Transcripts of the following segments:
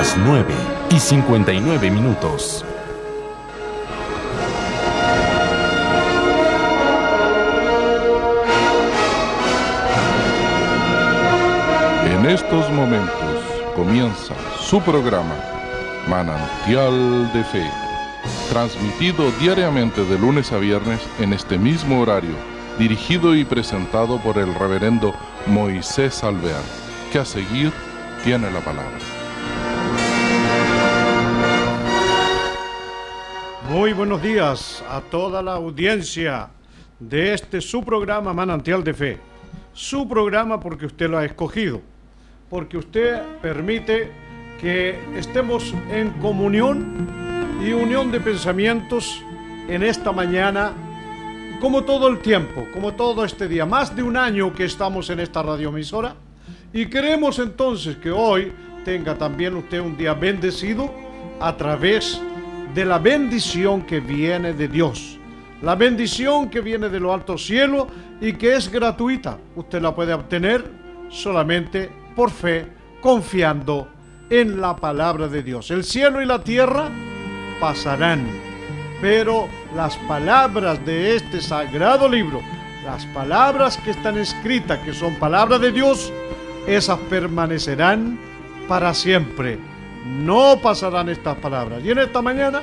las 9 y 59 minutos. En estos momentos comienza su programa Manantial de Fe, transmitido diariamente de lunes a viernes en este mismo horario, dirigido y presentado por el reverendo Moisés Alvear, que a seguir tiene la palabra. Muy buenos días a toda la audiencia de este su programa Manantial de Fe. Su programa porque usted lo ha escogido, porque usted permite que estemos en comunión y unión de pensamientos en esta mañana, como todo el tiempo, como todo este día, más de un año que estamos en esta radioemisora, y queremos entonces que hoy tenga también usted un día bendecido a través de la bendición que viene de Dios. La bendición que viene de lo alto cielo y que es gratuita. Usted la puede obtener solamente por fe, confiando en la palabra de Dios. El cielo y la tierra pasarán, pero las palabras de este sagrado libro, las palabras que están escritas, que son palabras de Dios, esas permanecerán para siempre. No pasarán estas palabras. Y en esta mañana,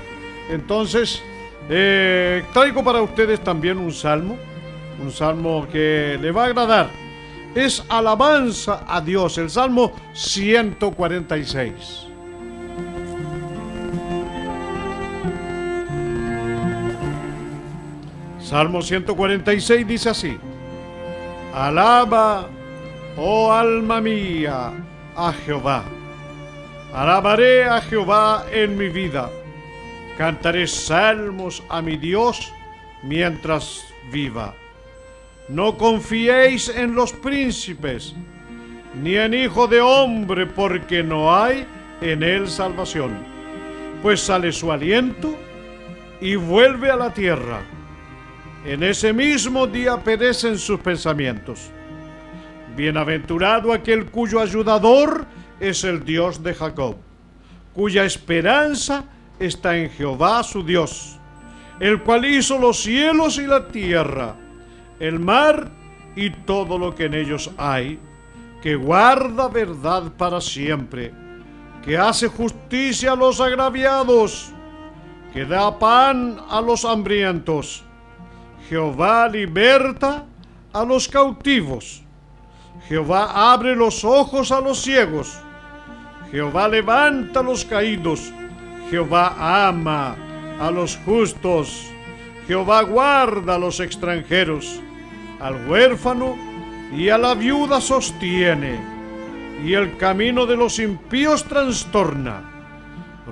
entonces, eh, traigo para ustedes también un salmo, un salmo que le va a agradar. Es alabanza a Dios, el salmo 146. Salmo 146 dice así, Alaba, oh alma mía, a Jehová. Alabaré a Jehová en mi vida. Cantaré salmos a mi Dios mientras viva. No confiéis en los príncipes, ni en hijo de hombre, porque no hay en él salvación. Pues sale su aliento y vuelve a la tierra. En ese mismo día perecen sus pensamientos. Bienaventurado aquel cuyo ayudador es el Dios de Jacob, cuya esperanza está en Jehová su Dios, el cual hizo los cielos y la tierra, el mar y todo lo que en ellos hay, que guarda verdad para siempre, que hace justicia a los agraviados, que da pan a los hambrientos. Jehová liberta a los cautivos. Jehová abre los ojos a los ciegos. Jehová levanta a los caídos. Jehová ama a los justos. Jehová guarda a los extranjeros. Al huérfano y a la viuda sostiene. Y el camino de los impíos trastorna.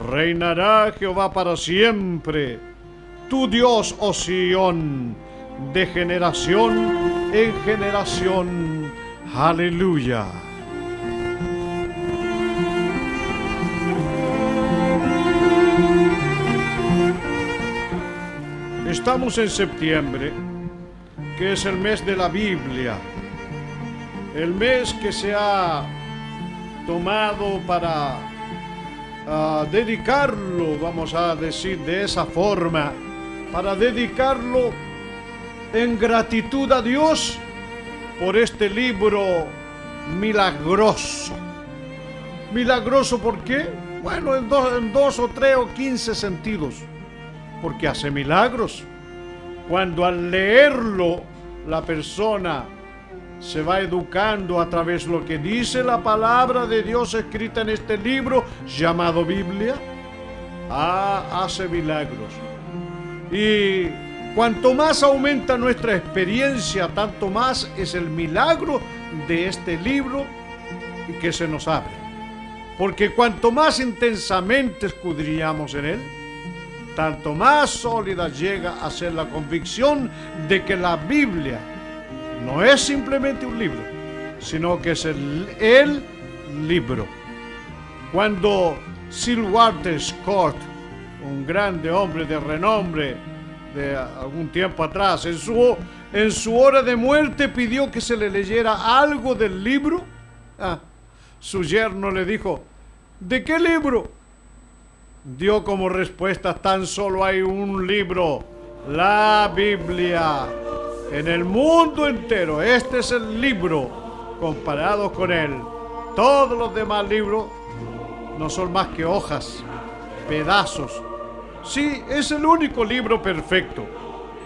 Reinará Jehová para siempre. Tu Dios, oh Sión, de generación en generación. Aleluya. Estamos en septiembre, que es el mes de la Biblia, el mes que se ha tomado para uh, dedicarlo, vamos a decir de esa forma, para dedicarlo en gratitud a Dios por este libro milagroso. Milagroso, ¿por qué? Bueno, en, do, en dos o tres o quince sentidos porque hace milagros. Cuando al leerlo la persona se va educando a través de lo que dice la palabra de Dios escrita en este libro llamado Biblia, ah, hace milagros. Y cuanto más aumenta nuestra experiencia, tanto más es el milagro de este libro que se nos abre. Porque cuanto más intensamente escudriñamos en él, tanto más sólida llega a ser la convicción de que la Biblia no es simplemente un libro, sino que es el, libro. Cuando Sir Walter Scott, un grande hombre de renombre de algún tiempo atrás, en su, en su hora de muerte pidió que se le leyera algo del libro, ah, su yerno le dijo, ¿De qué libro? Dio como respuesta tan solo hay un libro, la Biblia. En el mundo entero, este es el libro comparado con él. Todos los demás libros no son más que hojas, pedazos. Sí, es el único libro perfecto,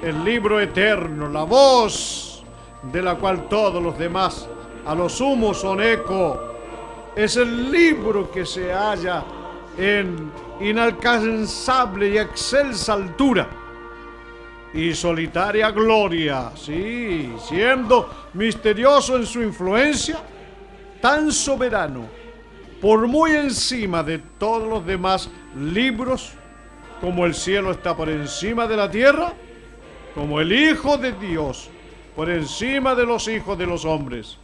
el libro eterno, la voz de la cual todos los demás a lo sumo son eco. Es el libro que se halla en inalcanzable y excelsa altura y solitaria gloria, sí, siendo misterioso en su influencia, tan soberano, por muy encima de todos los demás libros, como el cielo está por encima de la tierra, como el Hijo de Dios por encima de los hijos de los hombres.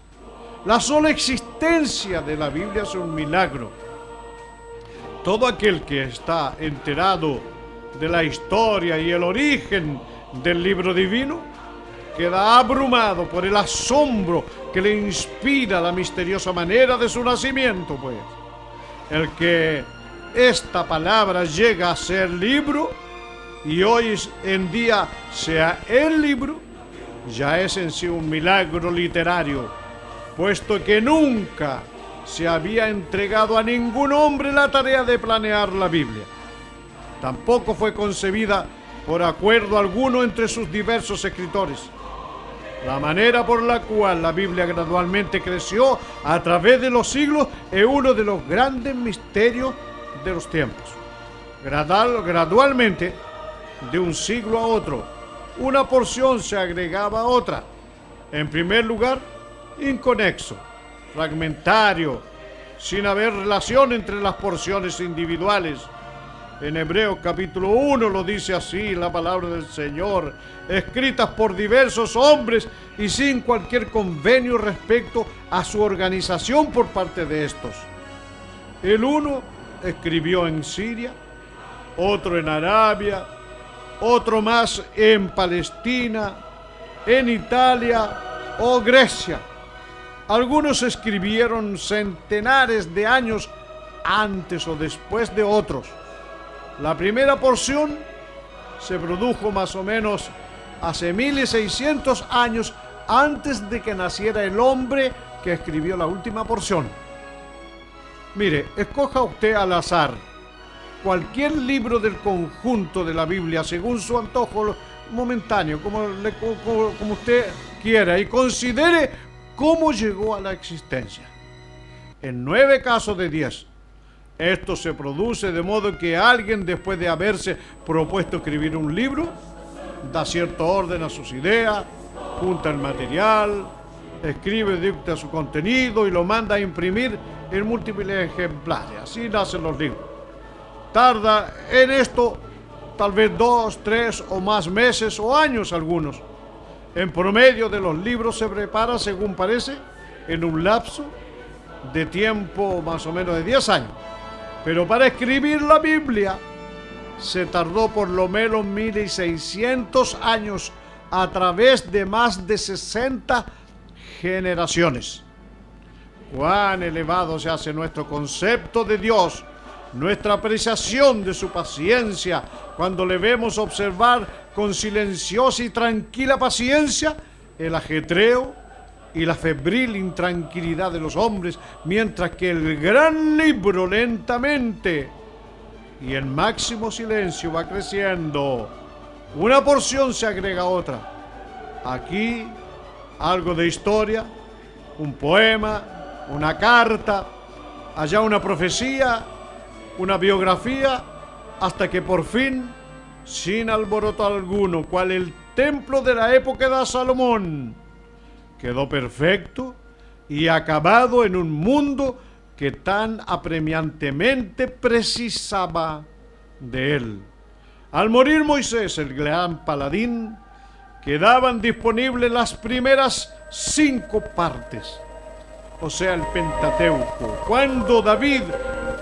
La sola existencia de la Biblia es un milagro. Todo aquel que está enterado de la historia y el origen del libro divino queda abrumado por el asombro que le inspira la misteriosa manera de su nacimiento, pues. El que esta palabra llega a ser libro y hoy en día sea el libro, ya es en sí un milagro literario puesto que nunca se había entregado a ningún hombre la tarea de planear la Biblia. Tampoco fue concebida por acuerdo alguno entre sus diversos escritores. La manera por la cual la Biblia gradualmente creció a través de los siglos es uno de los grandes misterios de los tiempos. gradualmente, de un siglo a otro, una porción se agregaba a otra. En primer lugar, inconexo, fragmentario, sin haber relación entre las porciones individuales. En Hebreos capítulo 1 lo dice así la palabra del Señor, escritas por diversos hombres y sin cualquier convenio respecto a su organización por parte de estos. El uno escribió en Siria, otro en Arabia, otro más en Palestina, en Italia o Grecia algunos escribieron centenares de años antes o después de otros. La primera porción se produjo más o menos hace 1600 años antes de que naciera el hombre que escribió la última porción. Mire, escoja usted al azar cualquier libro del conjunto de la Biblia según su antojo momentáneo, como, como usted quiera, y considere cómo llegó a la existencia. En nueve casos de diez, esto se produce de modo que alguien, después de haberse propuesto escribir un libro, da cierto orden a sus ideas, junta el material, escribe, dicta su contenido y lo manda a imprimir en múltiples ejemplares. Así nacen los libros. Tarda en esto tal vez dos, tres o más meses o años algunos. En promedio de los libros se prepara, según parece, en un lapso de tiempo más o menos de 10 años. Pero para escribir la Biblia se tardó por lo menos 1600 años a través de más de 60 generaciones. Cuán elevado se hace nuestro concepto de Dios nuestra apreciación de su paciencia cuando le vemos observar con silenciosa y tranquila paciencia el ajetreo y la febril intranquilidad de los hombres, mientras que el gran libro lentamente y en máximo silencio va creciendo. Una porción se agrega a otra. Aquí algo de historia, un poema, una carta, allá una profecía una biografía hasta que por fin, sin alboroto alguno, cual el templo de la época de Salomón, quedó perfecto y acabado en un mundo que tan apremiantemente precisaba de él. Al morir Moisés, el gran paladín, quedaban disponibles las primeras cinco partes, o sea, el Pentateuco. Cuando David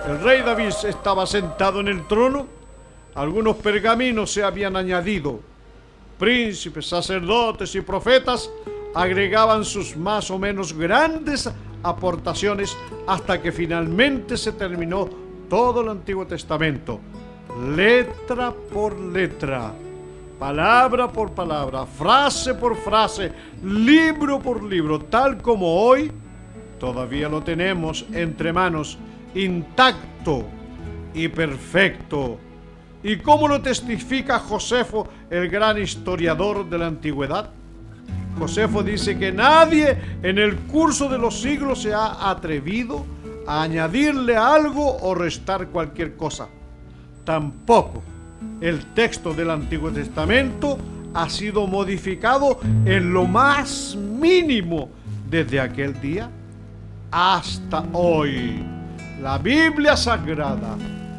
el rey David estaba sentado en el trono, algunos pergaminos se habían añadido. Príncipes, sacerdotes y profetas agregaban sus más o menos grandes aportaciones hasta que finalmente se terminó todo el Antiguo Testamento, letra por letra, palabra por palabra, frase por frase, libro por libro, tal como hoy todavía lo tenemos entre manos, intacto y perfecto. ¿Y cómo lo testifica Josefo, el gran historiador de la antigüedad? Josefo dice que nadie en el curso de los siglos se ha atrevido a añadirle algo o restar cualquier cosa. Tampoco el texto del Antiguo Testamento ha sido modificado en lo más mínimo desde aquel día hasta hoy. La Biblia Sagrada,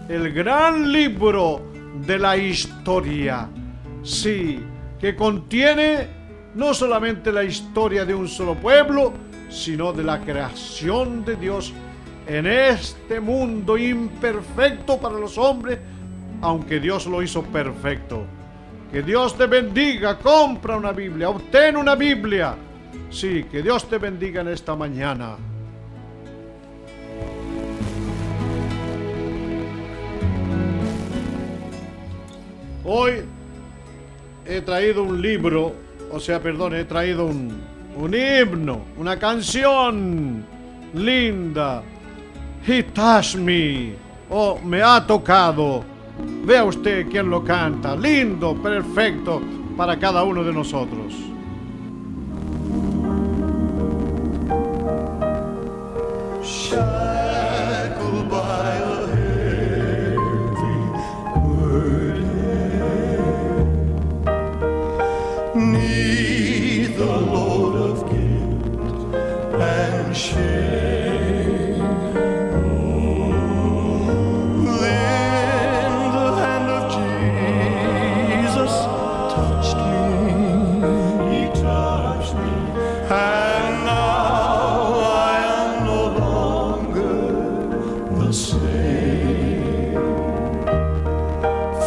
el gran libro de la historia, sí, que contiene no solamente la historia de un solo pueblo, sino de la creación de Dios en este mundo imperfecto para los hombres, aunque Dios lo hizo perfecto. Que Dios te bendiga, compra una Biblia, obtén una Biblia. Sí, que Dios te bendiga en esta mañana. Hoy he traído un libro o sea, perdón, he traído un, un himno, una canción linda. He touched me. Oh, me ha tocado. Vea usted quién lo canta. Lindo, perfecto para cada uno de nosotros.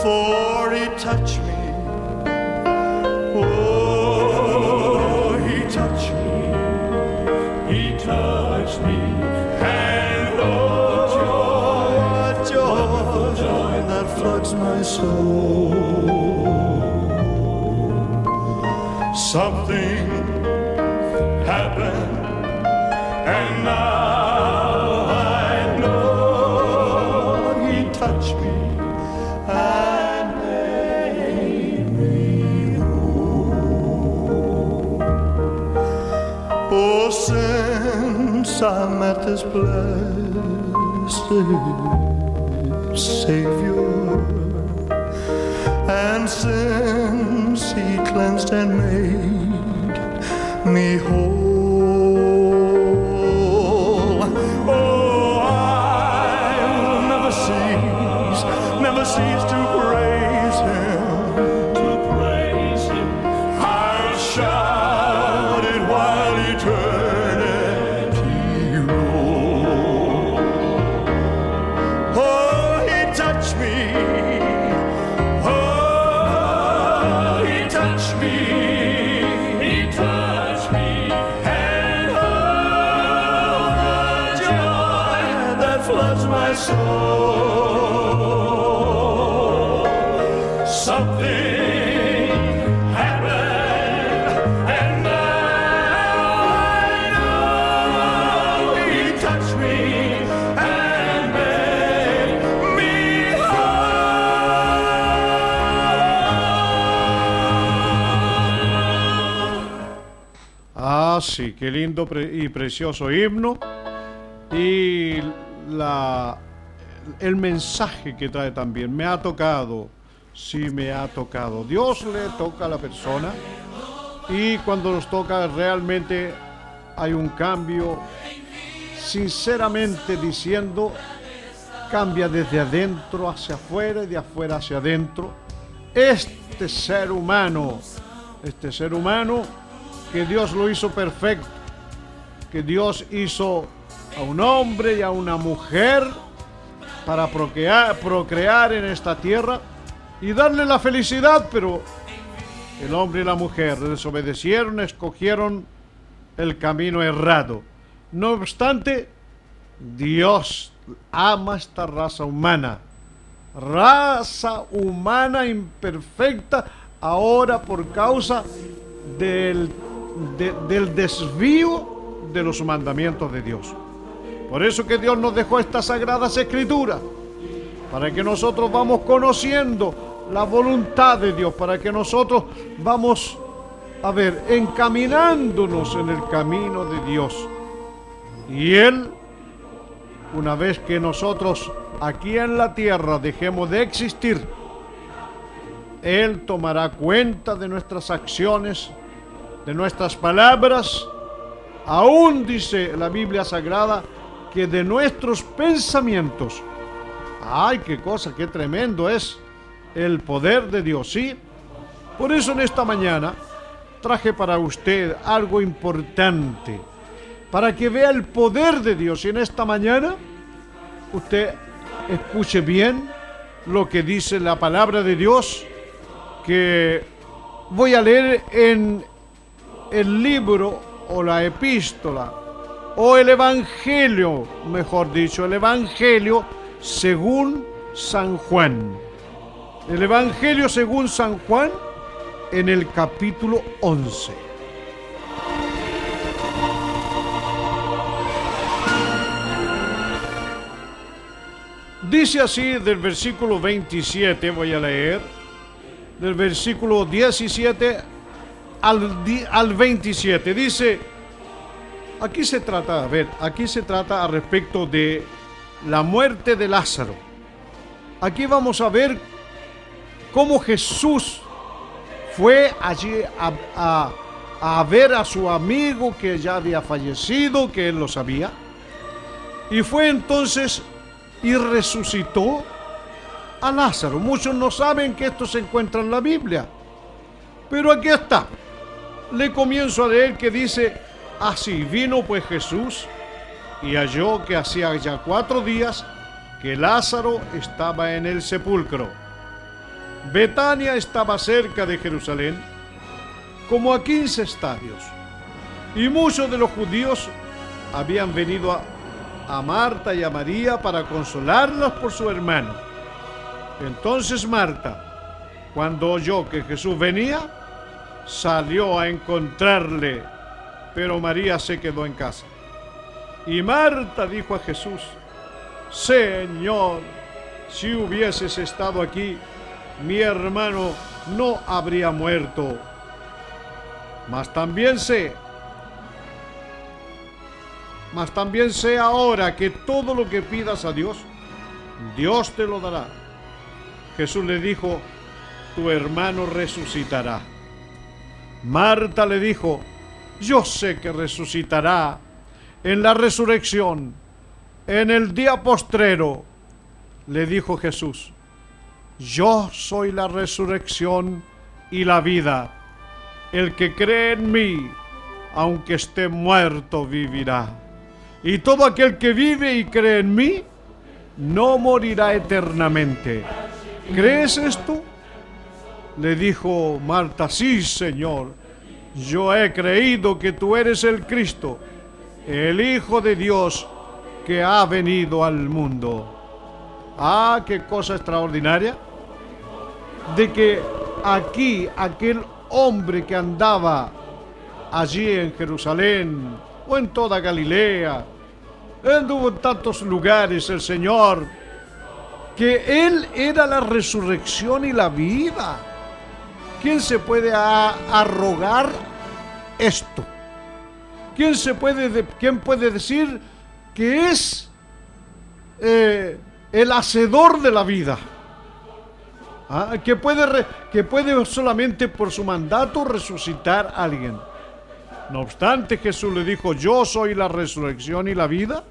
For he touched me. Oh, he touched me. He touched me. And oh, joy that floods my soul. Something happened, and I. this blessed Savior. And since He cleansed and made me whole. Qué lindo y precioso himno. Y la, el mensaje que trae también. Me ha tocado, sí me ha tocado. Dios le toca a la persona y cuando nos toca realmente hay un cambio, sinceramente diciendo, cambia desde adentro hacia afuera y de afuera hacia adentro. Este ser humano, este ser humano que Dios lo hizo perfecto, que Dios hizo a un hombre y a una mujer para procrear, en esta tierra y darle la felicidad, pero el hombre y la mujer desobedecieron, escogieron el camino errado. No obstante, Dios ama esta raza humana. Raza humana imperfecta ahora por causa del, del desvío de los mandamientos de Dios. Por eso que Dios nos dejó estas sagradas escrituras, para que nosotros vamos conociendo la voluntad de Dios, para que nosotros vamos, a ver, encaminándonos en el camino de Dios. Y Él, una vez que nosotros aquí en la tierra dejemos de existir, Él tomará cuenta de nuestras acciones, de nuestras palabras, aún dice la Biblia Sagrada, que de nuestros pensamientos. Ay, qué cosa, qué tremendo es el poder de Dios, ¿sí? Por eso en esta mañana traje para usted algo importante, para que vea el poder de Dios. Y en esta mañana usted escuche bien lo que dice la palabra de Dios, que voy a leer en el libro o la epístola o el Evangelio, mejor dicho, el Evangelio según San Juan. El Evangelio según San Juan en el capítulo 11. Dice así del versículo 27, voy a leer, del versículo 17 al, al 27. Dice, Aquí se trata, a ver, aquí se trata a respecto de la muerte de Lázaro. Aquí vamos a ver cómo Jesús fue allí a, a, ver a su amigo que ya había fallecido, que él lo sabía. Y fue entonces y resucitó a Lázaro. Muchos no saben que esto se encuentra en la Biblia. Pero aquí está. Le comienzo a leer que dice, Así vino pues Jesús y halló que hacía ya cuatro días que Lázaro estaba en el sepulcro. Betania estaba cerca de Jerusalén, como a quince estadios, y muchos de los judíos habían venido a, a Marta y a María para consolarlas por su hermano. Entonces Marta, cuando oyó que Jesús venía, salió a encontrarle pero María se quedó en casa. Y Marta dijo a Jesús, Señor, si hubieses estado aquí, mi hermano no habría muerto. Mas también sé, mas también sé ahora que todo lo que pidas a Dios, Dios te lo dará. Jesús le dijo, tu hermano resucitará. Marta le dijo, yo sé que resucitará en la resurrección, en el día postrero, le dijo Jesús, yo soy la resurrección y la vida. El que cree en mí, aunque esté muerto, vivirá. Y todo aquel que vive y cree en mí, no morirá eternamente. ¿Crees esto? Le dijo Marta, sí, Señor yo he creído que tú eres el Cristo, el Hijo de Dios que ha venido al mundo. Ah, qué cosa extraordinaria. De que aquí aquel hombre que andaba allí en Jerusalén o en toda Galilea, anduvo en tantos lugares el Señor, que Él era la resurrección y la vida. ¿Quién se puede arrogar esto? ¿Quién, se puede, quién puede decir que es eh, el hacedor de la vida? ¿Ah? Que, puede, que puede solamente por su mandato resucitar a alguien. No obstante, Jesús le dijo, yo soy la resurrección y la vida.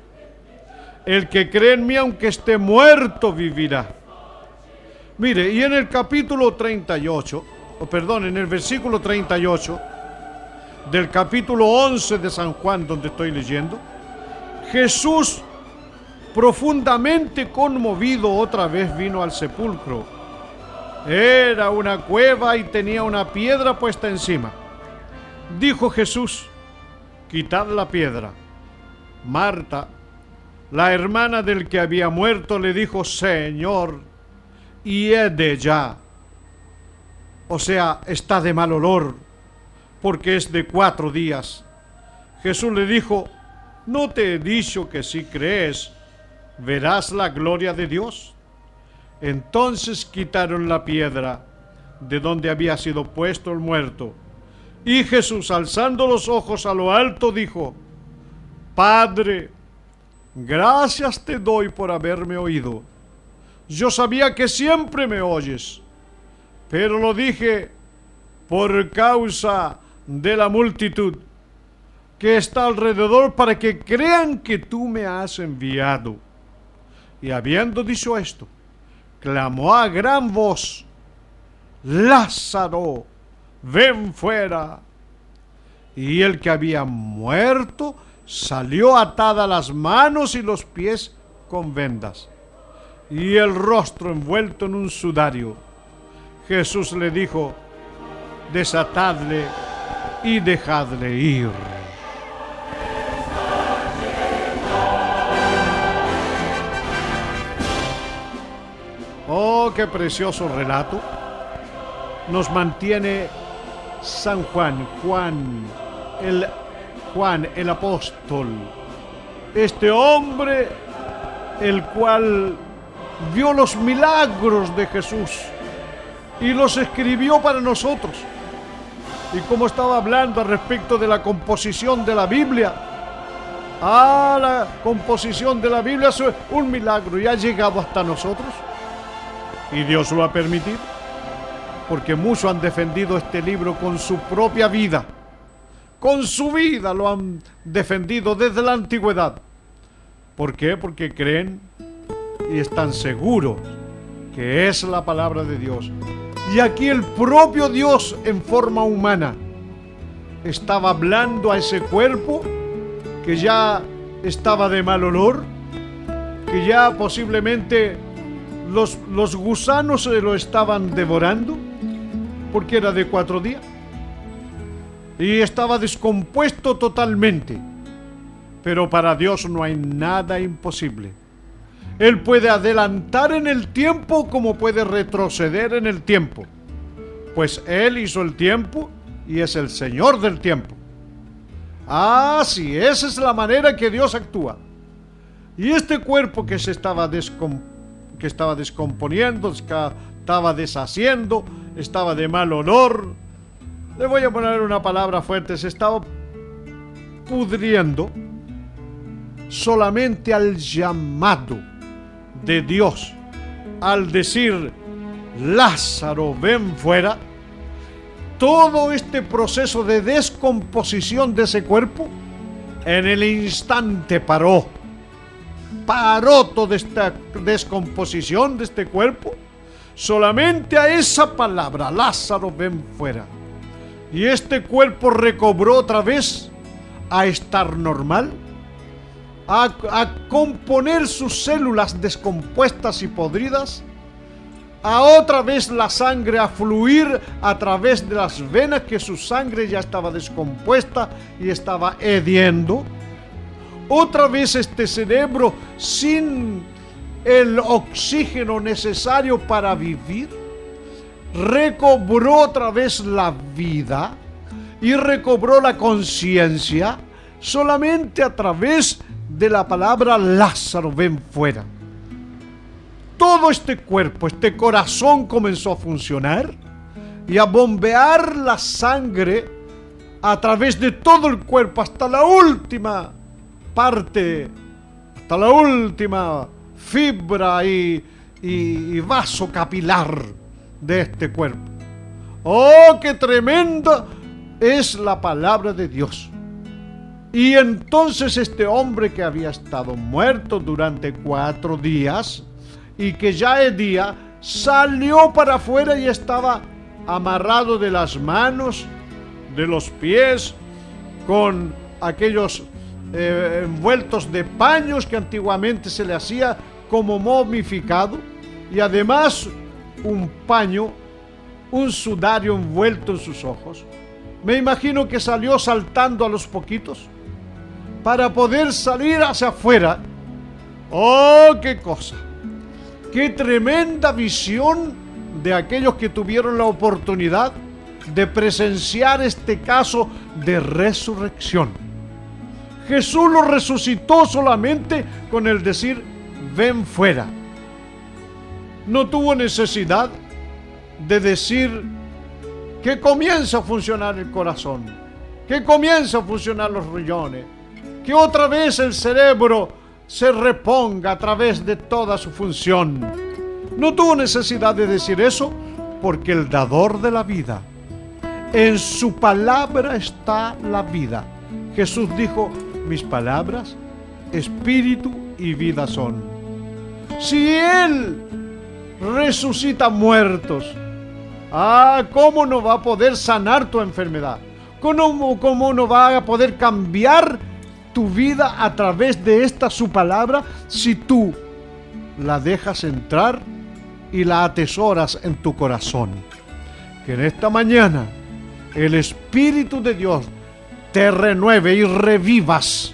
El que cree en mí, aunque esté muerto, vivirá. Mire, y en el capítulo 38, o perdón, en el versículo 38 del capítulo 11 de San Juan, donde estoy leyendo, Jesús, profundamente conmovido, otra vez vino al sepulcro. Era una cueva y tenía una piedra puesta encima. Dijo Jesús, quitad la piedra. Marta, la hermana del que había muerto, le dijo, Señor, y de ya. O sea, está de mal olor, porque es de cuatro días. Jesús le dijo, ¿no te he dicho que si crees, verás la gloria de Dios? Entonces quitaron la piedra de donde había sido puesto el muerto. Y Jesús, alzando los ojos a lo alto, dijo, Padre, gracias te doy por haberme oído. Yo sabía que siempre me oyes, pero lo dije por causa de la multitud que está alrededor para que crean que tú me has enviado. Y habiendo dicho esto, clamó a gran voz, Lázaro, ven fuera. Y el que había muerto salió atada las manos y los pies con vendas, y el rostro envuelto en un sudario. Jesús le dijo, desatadle y dejadle ir. Oh, qué precioso relato. Nos mantiene San Juan, Juan, el Juan, el apóstol. Este hombre, el cual vio los milagros de Jesús y los escribió para nosotros. Y como estaba hablando respecto de la composición de la Biblia, a la composición de la Biblia es un milagro y ha llegado hasta nosotros. Y Dios lo ha permitido, porque muchos han defendido este libro con su propia vida. Con su vida lo han defendido desde la antigüedad. ¿Por qué? Porque creen y están seguros que es la palabra de Dios. Y aquí el propio Dios en forma humana estaba hablando a ese cuerpo que ya estaba de mal olor, que ya posiblemente los, los gusanos se lo estaban devorando, porque era de cuatro días, y estaba descompuesto totalmente. Pero para Dios no hay nada imposible. Él puede adelantar en el tiempo como puede retroceder en el tiempo. Pues Él hizo el tiempo y es el Señor del tiempo. Ah, sí, esa es la manera que Dios actúa. Y este cuerpo que se estaba descomponiendo, que estaba descomponiendo, estaba deshaciendo, estaba de mal olor. Le voy a poner una palabra fuerte, se estaba pudriendo solamente al llamado de Dios, al decir, Lázaro, ven fuera, todo este proceso de descomposición de ese cuerpo en el instante paró. Paró toda esta descomposición de este cuerpo solamente a esa palabra, Lázaro, ven fuera. Y este cuerpo recobró otra vez a estar normal, a, componer sus células descompuestas y podridas, a otra vez la sangre a fluir a través de las venas que su sangre ya estaba descompuesta y estaba hediendo. Otra vez este cerebro sin el oxígeno necesario para vivir, recobró otra vez la vida y recobró la conciencia solamente a través de la palabra Lázaro, ven fuera. Todo este cuerpo, este corazón comenzó a funcionar y a bombear la sangre a través de todo el cuerpo hasta la última parte, hasta la última fibra y, vaso capilar de este cuerpo. ¡Oh, qué tremenda es la palabra de Dios! Y entonces este hombre que había estado muerto durante cuatro días y que ya es día, salió para afuera y estaba amarrado de las manos, de los pies, con aquellos eh, envueltos de paños que antiguamente se le hacía como momificado y además un paño, un sudario envuelto en sus ojos. Me imagino que salió saltando a los poquitos, para poder salir hacia afuera. ¡Oh, qué cosa! ¡Qué tremenda visión de aquellos que tuvieron la oportunidad de presenciar este caso de resurrección! Jesús lo resucitó solamente con el decir, ven fuera. No tuvo necesidad de decir que comienza a funcionar el corazón, que comienza a funcionar los riñones, que otra vez el cerebro se reponga a través de toda su función. No tuvo necesidad de decir eso porque el dador de la vida, en su palabra está la vida. Jesús dijo, mis palabras, espíritu y vida son. Si Él resucita muertos, ah, ¿cómo no va a poder sanar tu enfermedad? ¿Cómo, cómo no va a poder cambiar tu vida a través de esta su palabra si tú la dejas entrar y la atesoras en tu corazón? Que en esta mañana el Espíritu de Dios te renueve y revivas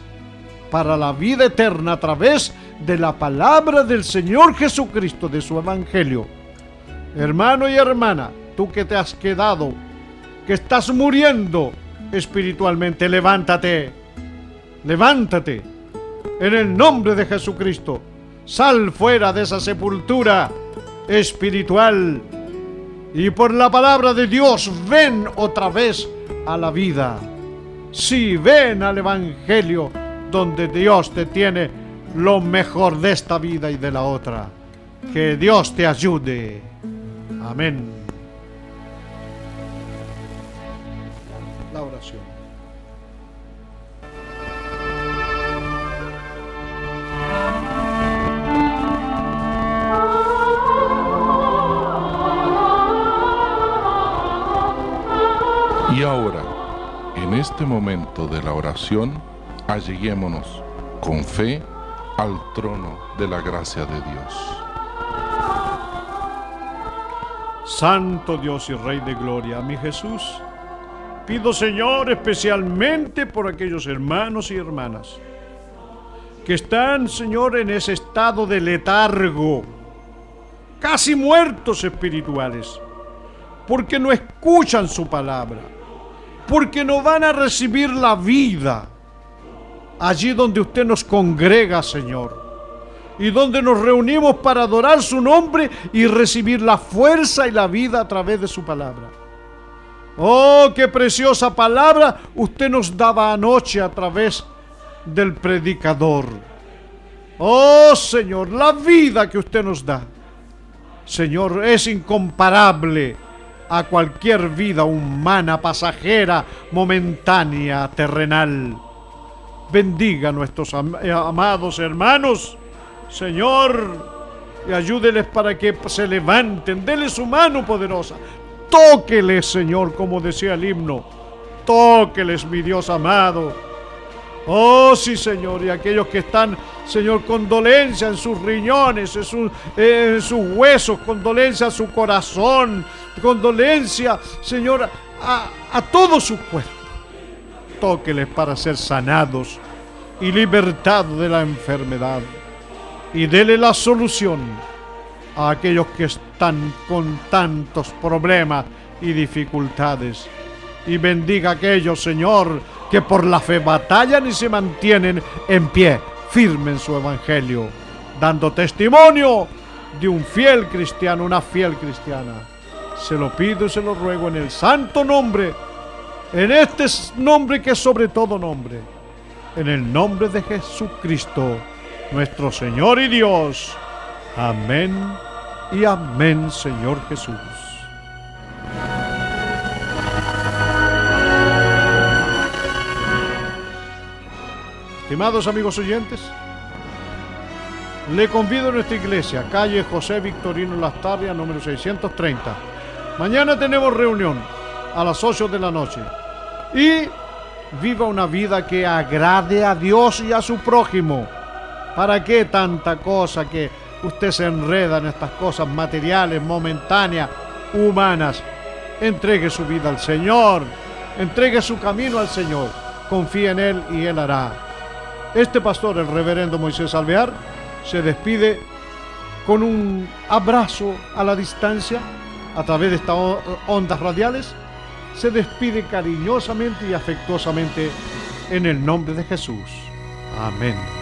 para la vida eterna a través de la palabra del Señor Jesucristo, de su Evangelio. Hermano y hermana, tú que te has quedado, que estás muriendo espiritualmente, levántate, levántate en el nombre de Jesucristo. Sal fuera de esa sepultura espiritual y por la palabra de Dios ven otra vez a la vida. Si ven al Evangelio donde Dios te tiene lo mejor de esta vida y de la otra. Que Dios te ayude. Amén. En este momento de la oración, alleguémonos con fe al trono de la gracia de Dios. Santo Dios y Rey de Gloria, mi Jesús, pido Señor especialmente por aquellos hermanos y hermanas que están, Señor, en ese estado de letargo, casi muertos espirituales, porque no escuchan su palabra, porque no van a recibir la vida allí donde usted nos congrega, Señor, y donde nos reunimos para adorar su nombre y recibir la fuerza y la vida a través de su palabra. Oh, qué preciosa palabra usted nos daba anoche a través del predicador. Oh Señor, la vida que usted nos da, Señor, es incomparable a cualquier vida humana, pasajera, momentánea, terrenal. Bendiga a nuestros eh, amados hermanos, Señor, y ayúdeles para que se levanten, dele su mano poderosa. Tóqueles, Señor, como decía el himno. Tóqueles, mi Dios amado. Oh, sí, Señor, y aquellos que están, Señor, con dolencia en sus riñones, en, su, en sus huesos, con dolencia en su corazón, con dolencia, Señor, a, a todo su cuerpo tóqueles para ser sanados y libertados de la enfermedad. Y dele la solución a aquellos que están con tantos problemas y dificultades. Y bendiga a aquellos, Señor, que por la fe batallan y se mantienen en pie, firme en su evangelio, dando testimonio de un fiel cristiano, una fiel cristiana. Se lo pido y se lo ruego en el santo nombre en este nombre que es sobre todo nombre, en el nombre de Jesucristo, nuestro Señor y Dios. Amén y amén, Señor Jesús. Estimados amigos oyentes, le convido a nuestra iglesia, calle José Victorino Lastarria, número 630. Mañana tenemos reunión a las 8 de la noche y viva una vida que agrade a Dios y a su prójimo. ¿Para qué tanta cosa que usted se enreda en estas cosas materiales, momentáneas, humanas? Entregue su vida al Señor, entregue su camino al Señor, confíe en Él y Él hará. Este pastor, el reverendo Moisés Alvear, se despide con un abrazo a la distancia a través de estas ondas radiales. Se despide cariñosamente y afectuosamente en el nombre de Jesús. Amén.